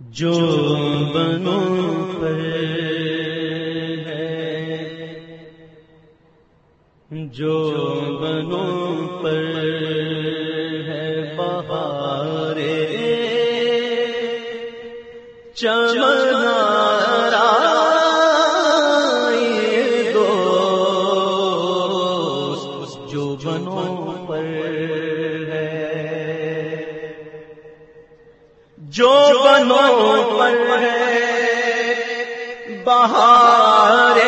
جو بنو پر ہے۔ جو بنو پر جو پر ہے۔ بہار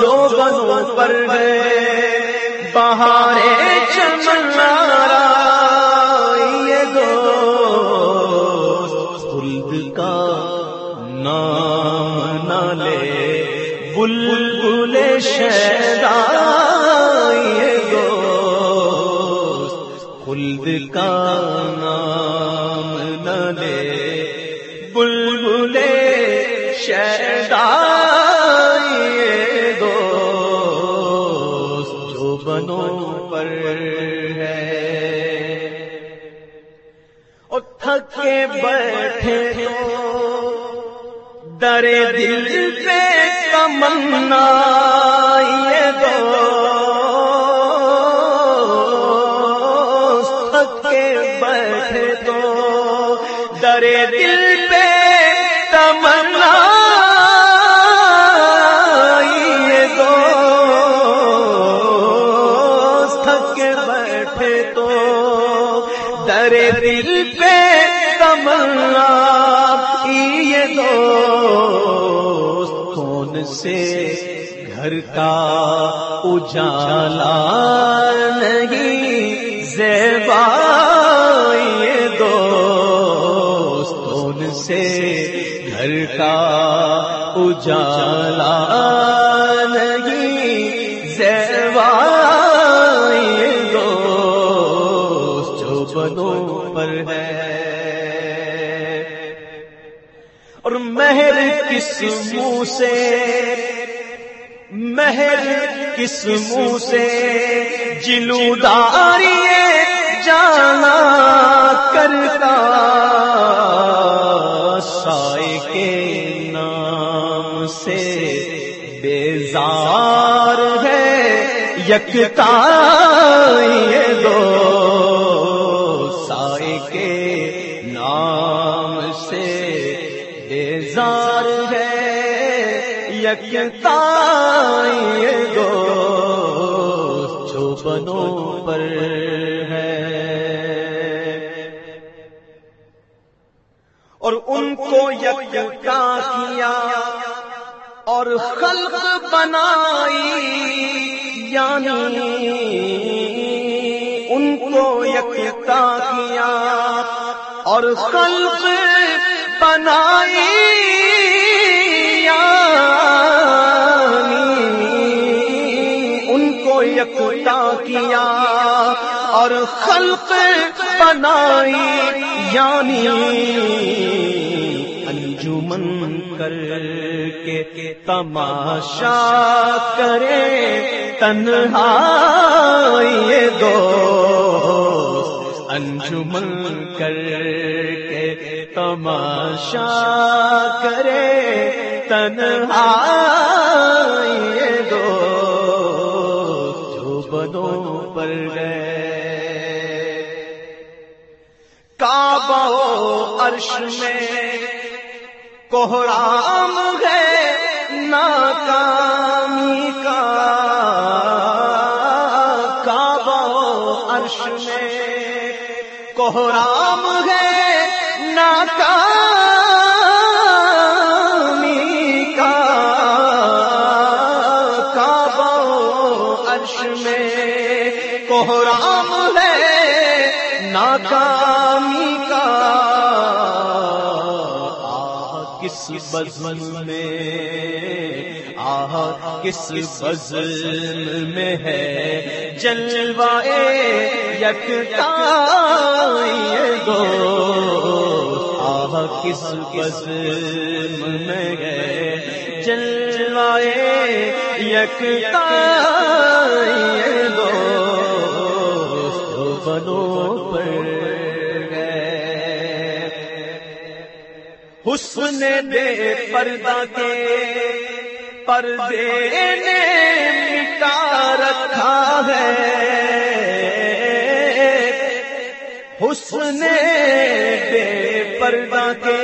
جو پر ہے۔ بہار چمنارا یہ دو خلد کا نام نہ لے۔ بلبل شیدا خلد کا نام نہ لے بلبل شیدا یہ جو بنو پر ہے۔ اور تھکے بیٹھے درے دل پہ تمنا یہ دو تو درے دل پہ تمنا یہ دوست کون سے گھر کا اجالا نہیں؟ زیبا یہ دوست کون سے گھر کا اجالا نہیں؟ زیبا مہر کس منہ سے؟ مہر کس منہ سے؟ جلو داری جانا کرتا سائے کے نام سے۔ بیزار ہے، یکتا یہ دو۔ سائے کے نام سے۔ یکتا یہ دو جو بنو پر ہے اور ان کو یکتا کیا اور خلق بنائی یعنی ان کو یکتا کیا اور خلق بنائی یکتا اور خلق بنائی یعنی انجمن کر کے تماشا کرے، تنہا یہ دو انجمن کر کے تماشا کرے، تنہا پر گئے کعبہ عرش میں کوہرام ہے، ناکامی کا۔ کعبہ عرش میں کوہرام ہے، ناکامی ناکامی کا کس بزن میں؟ آہ، کس بزن میں ہے؟ جلوائے یکتا یہ دو آہ، کس بزن میں ہے؟ جلوائے یک دو بنو پر حسن دے پردہ کے پردے نے مٹا رکھا ہے۔ حسن بے پردہ کے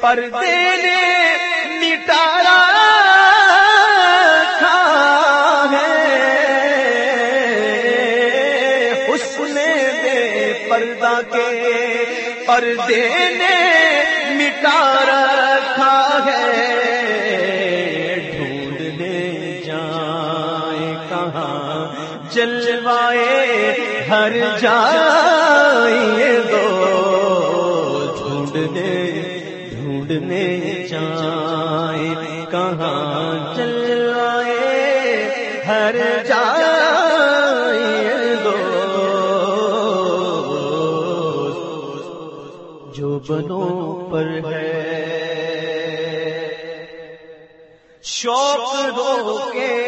پردے نے نے مٹا رکھا ہے۔ ڈھونڈنے جائیں کہاں؟ جلوائے ہر جائے دو۔ ڈھونڈنے ڈھونڈنے جائیں کہاں؟ جلوائے ہر جائے بنوں پر ہے۔ شوق رو کے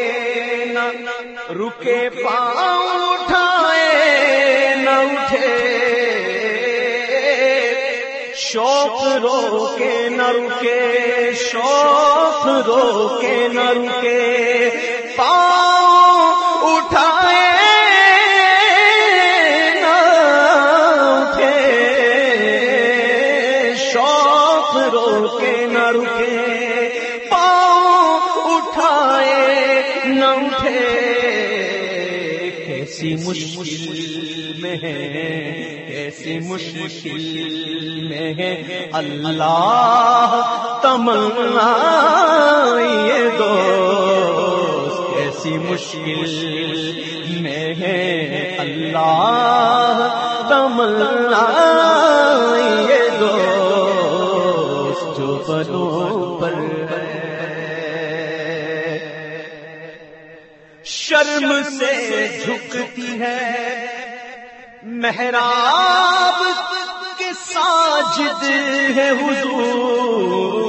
نہ رکے پاؤں اٹھائے، نہ اٹھے۔ شوق رو کے نہ رکے، شوق رو کے نہ رکے۔ پاؤں اٹھائے کیسی مشکل میں ہے کیسی مشکل میں ہے۔ اللہ تمنا یہ دو کیسی مشکل میں ہے۔ اللہ تمنا یہ دو جو بنو پر شرم سے جھکتی ہے۔ محراب کے ساجد ہے حضور۔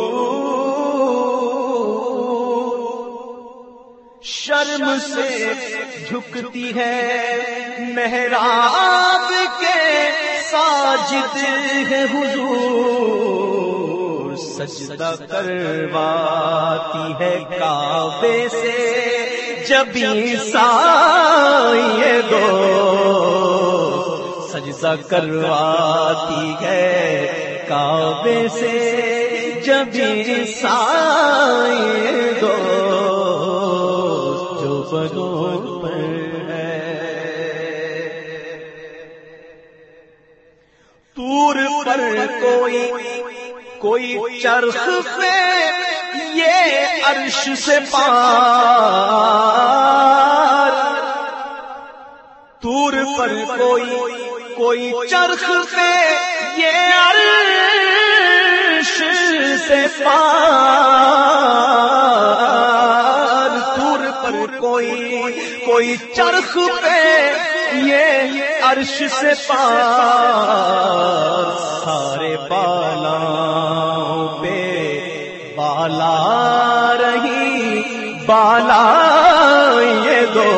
شرم سے جھکتی ہے۔ محراب کے ساجد ہے حضور۔ سجدہ کرواتی ہے کعبے سے۔ جب سائے دو سجدہ کرواتی ہے کعبے سے، جب سائے دو جو بنو پر ہے۔ تور پر کوئی کوئی چرخ پہ یہ عرش سے پار۔ تور پر کوئی کوئی چرخ پہ یہ عرش سے پار۔ تور پر کوئی کوئی چرخ پہ یہ عرش سے پار۔ سارے بالا بالا رہی، بالا یہ دو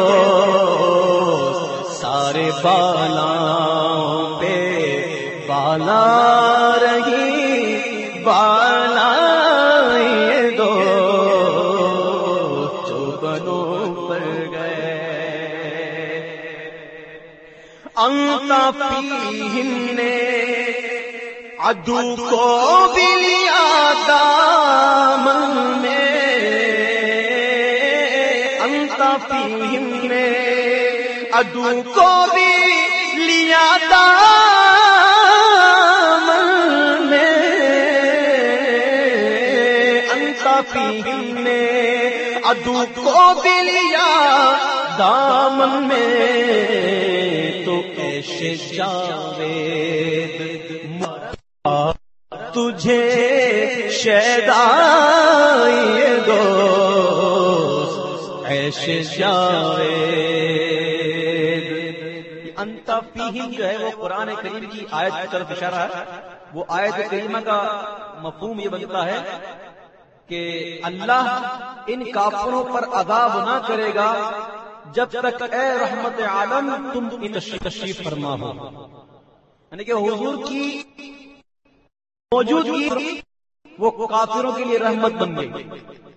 سارے بالا پہ بالا رہی، بالا یہ دو جو بنو پر گئے۔ انتا پی فیہم نے ادو کو بھی لیا دامن میں۔ انتا فیہم نے ادو کو بھی لیا دامن میں۔ انتا فیہم نے ادو کو بھی لیا دامن میں۔ تو ایسے جاوید تجھے شیدائی دو ایسے جاوید انتا فیہم جو ہے وہ قرآن کریم کی آیت کی طرف اشارہ ہے۔ وہ آیت کریمہ کا مفہوم یہ بنتا ہے کہ اللہ ان کافروں پر عذاب نہ کرے گا جب تک اے رحمت عالم تم تشریف فرما ہو۔ یعنی کہ حضور کی موجودگی وہ کافروں کے لیے رحمت بن گئی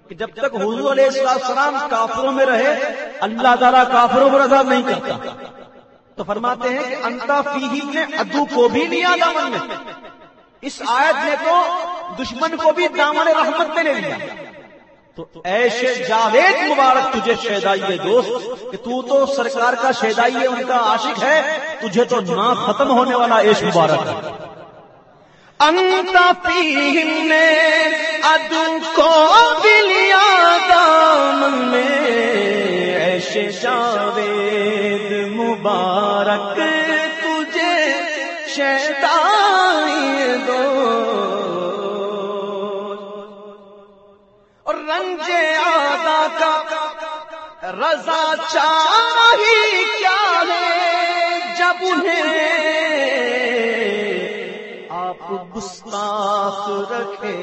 کہ جب تک حضور علیہ السلام کافروں میں رہے، اللہ تعالیٰ کافروں پر عذاب نہیں کرتا۔ تو فرماتے ہیں کہ انتا فی نے ادو کو بھی لیا دامن میں۔ اس آیت نے تو دشمن کو بھی دامن رحمت میں لے لیا۔ تو ایشے جاوید مبارک، تجھے شہدائی دوست، کہ تو تو سرکار کا شہدائی ان کا عاشق ہے، تجھے تو نہ ختم ہونے والا ایش مبارک ہے۔ انتا فی نے ادو کو بھی لیا دامن میں۔ ایشے جاوید مبارک تجھے شہدائی دو اور رنجے آدھا کا رضا چاہی کیا ہے؟ جب انہیں گستاخ رکھے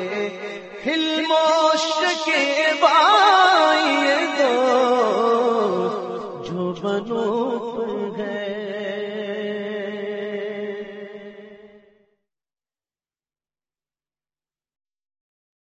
ہل موش کے بائی دو